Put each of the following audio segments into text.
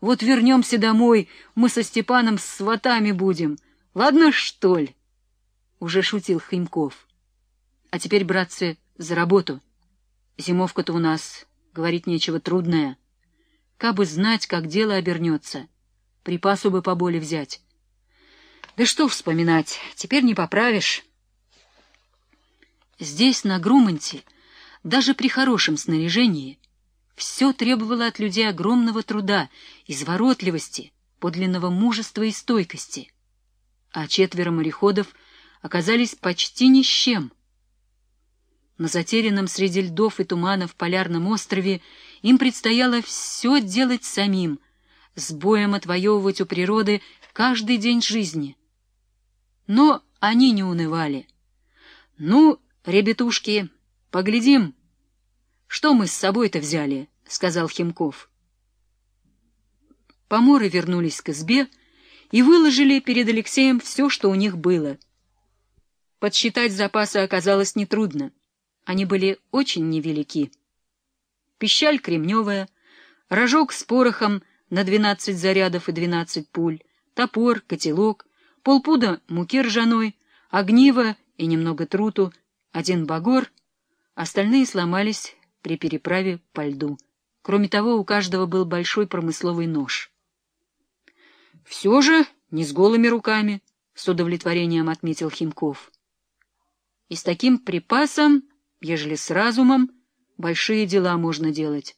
Вот вернемся домой, мы со Степаном сватами будем. Ладно, что ли? Уже шутил Химков. А теперь, братцы, за работу. Зимовка-то у нас, говорить нечего, трудная. Кабы знать, как дело обернется. Припасу бы поболе взять. Да что вспоминать, теперь не поправишь. Здесь, на Груманте, даже при хорошем снаряжении, все требовало от людей огромного труда, изворотливости, подлинного мужества и стойкости. А четверо мореходов оказались почти ни с чем. На затерянном среди льдов и туманов полярном острове им предстояло все делать самим, с боем отвоевывать у природы каждый день жизни. Но они не унывали. «Ну, ребятушки, поглядим, что мы с собой-то взяли», — сказал Химков. Поморы вернулись к избе и выложили перед Алексеем все, что у них было. Подсчитать запасы оказалось нетрудно. Они были очень невелики. Пищаль кремневая, рожок с порохом на двенадцать зарядов и двенадцать пуль, топор, котелок, полпуда муки ржаной, огниво и немного труту, один багор, остальные сломались при переправе по льду. Кроме того, у каждого был большой промысловый нож. «Все же не с голыми руками», — с удовлетворением отметил Химков. «И с таким припасом ежели с разумом, большие дела можно делать.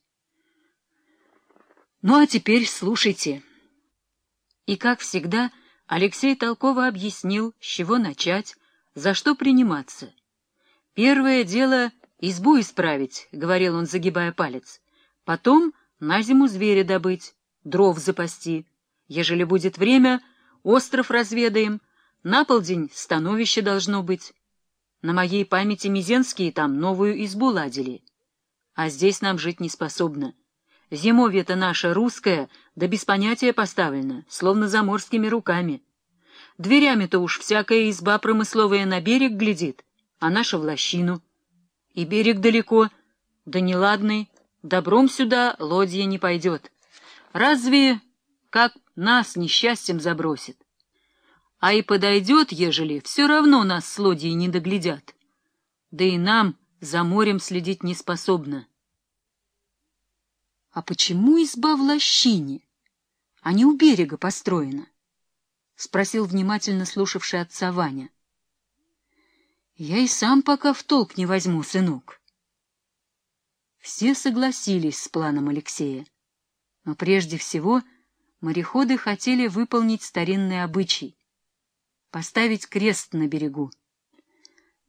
Ну а теперь слушайте. И, как всегда, Алексей толково объяснил, с чего начать, за что приниматься. Первое дело — избу исправить, — говорил он, загибая палец. Потом на зиму зверя добыть, дров запасти. Ежели будет время, остров разведаем, на полдень становище должно быть. На моей памяти Мизенские там новую избу ладили. А здесь нам жить не способно. Зимовье-то наше русское, да без понятия поставлено, словно заморскими руками. Дверями-то уж всякая изба промысловая на берег глядит, а наша в лощину. И берег далеко, да неладный, добром сюда лодья не пойдет. Разве как нас несчастьем забросит? А и подойдет, ежели, все равно нас с лодьей не доглядят. Да и нам за морем следить не способно. — А почему изба в лощине, а не у берега построена? — спросил внимательно слушавший отца Ваня. — Я и сам пока в толк не возьму, сынок. Все согласились с планом Алексея. Но прежде всего мореходы хотели выполнить старинный обычай поставить крест на берегу.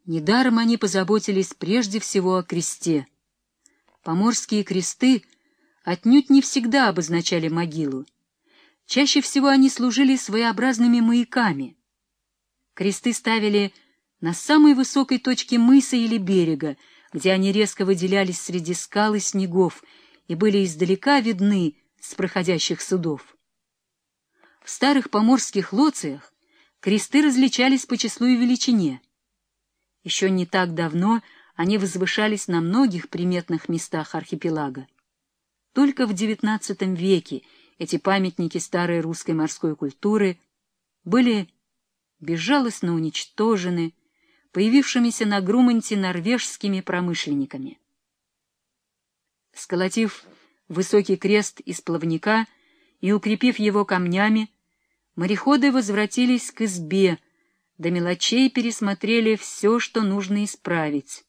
Недаром они позаботились прежде всего о кресте. Поморские кресты отнюдь не всегда обозначали могилу. Чаще всего они служили своеобразными маяками. Кресты ставили на самой высокой точке мыса или берега, где они резко выделялись среди скал и снегов и были издалека видны с проходящих судов. В старых поморских лоциях кресты различались по числу и величине. Еще не так давно они возвышались на многих приметных местах архипелага. Только в XIX веке эти памятники старой русской морской культуры были безжалостно уничтожены появившимися на Груманте норвежскими промышленниками. Сколотив высокий крест из плавника и укрепив его камнями, Мореходы возвратились к избе, до мелочей пересмотрели все, что нужно исправить.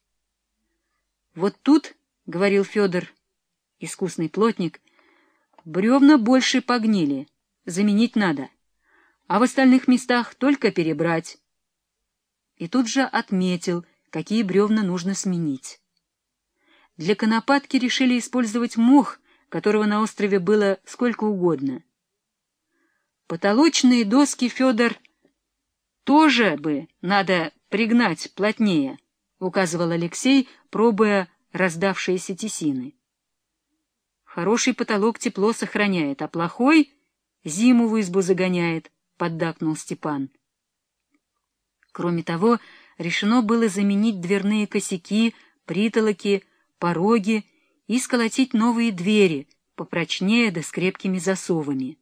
«Вот тут, — говорил Федор, искусный плотник, — бревна больше погнили, заменить надо, а в остальных местах только перебрать». И тут же отметил, какие бревна нужно сменить. Для конопатки решили использовать мох, которого на острове было сколько угодно — Потолочные доски, Федор, тоже бы надо пригнать плотнее, — указывал Алексей, пробуя раздавшиеся тесины. Хороший потолок тепло сохраняет, а плохой зиму в избу загоняет, — поддакнул Степан. Кроме того, решено было заменить дверные косяки, притолоки, пороги и сколотить новые двери, попрочнее да с крепкими засовами.